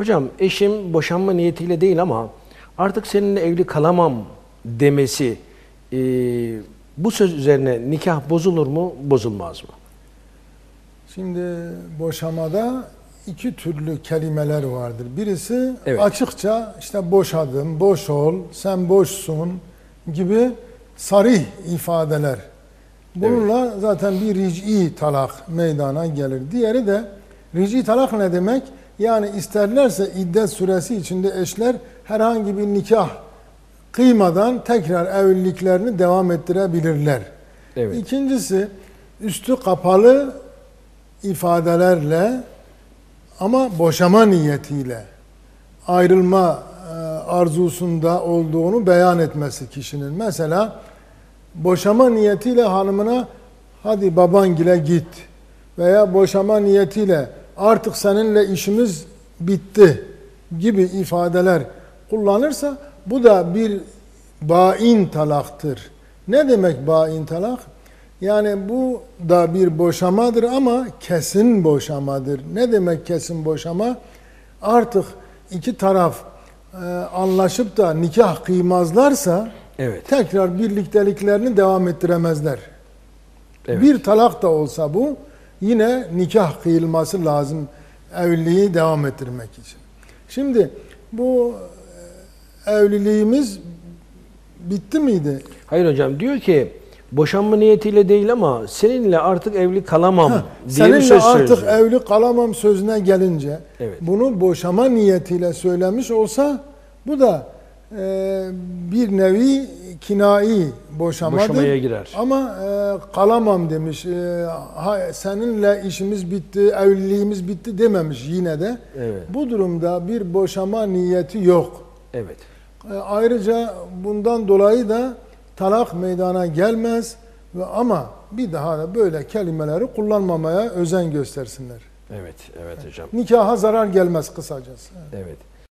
Hocam eşim boşanma niyetiyle değil ama artık seninle evli kalamam demesi e, bu söz üzerine nikah bozulur mu bozulmaz mı? Şimdi boşamada iki türlü kelimeler vardır. Birisi Evet. açıkça işte boşadım, boş ol, sen boşsun gibi sarih ifadeler. Bununla zaten bir ric'i talak meydana gelir. Diğeri de ric'i talak ne demek? Yani isterlerse iddet süresi içinde eşler herhangi bir nikah kıymadan tekrar evliliklerini devam ettirebilirler. Evet. İkincisi üstü kapalı ifadelerle ama boşama niyetiyle ayrılma e, arzusunda olduğunu beyan etmesi kişinin. Mesela boşama niyetiyle hanımına hadi babangile git veya boşama niyetiyle artık seninle işimiz bitti gibi ifadeler kullanırsa bu da bir bain talaktır. Ne demek bain talak? Yani bu da bir boşamadır ama kesin boşamadır. Ne demek kesin boşama? Artık iki taraf e, anlaşıp da nikah kıymazlarsa Evet. tekrar birlikteliklerini devam ettiremezler. Evet. Bir talak da olsa bu yine nikah kıyılması lazım evliliği devam ettirmek için. Şimdi bu e, evliliğimiz bitti miydi? Hayır hocam diyor ki boşanma niyetiyle değil ama seninle artık evli kalamam diye bir Seninle söz artık söylüyor. evli kalamam sözüne gelince Evet. bunu boşama niyetiyle söylemiş olsa bu da bir nevi kinai boşamadır. Boşamaya girer. Ama e, kalamam demiş. E, ha, seninle işimiz bitti, evliliğimiz bitti dememiş yine de. Evet. Bu durumda bir boşama niyeti yok. Evet. E, Ayrıca bundan dolayı da talak meydana gelmez ve ama bir daha da böyle kelimeleri kullanmamaya özen göstersinler. Evet, evet hocam. Nikaha zarar gelmez kısacası. Evet.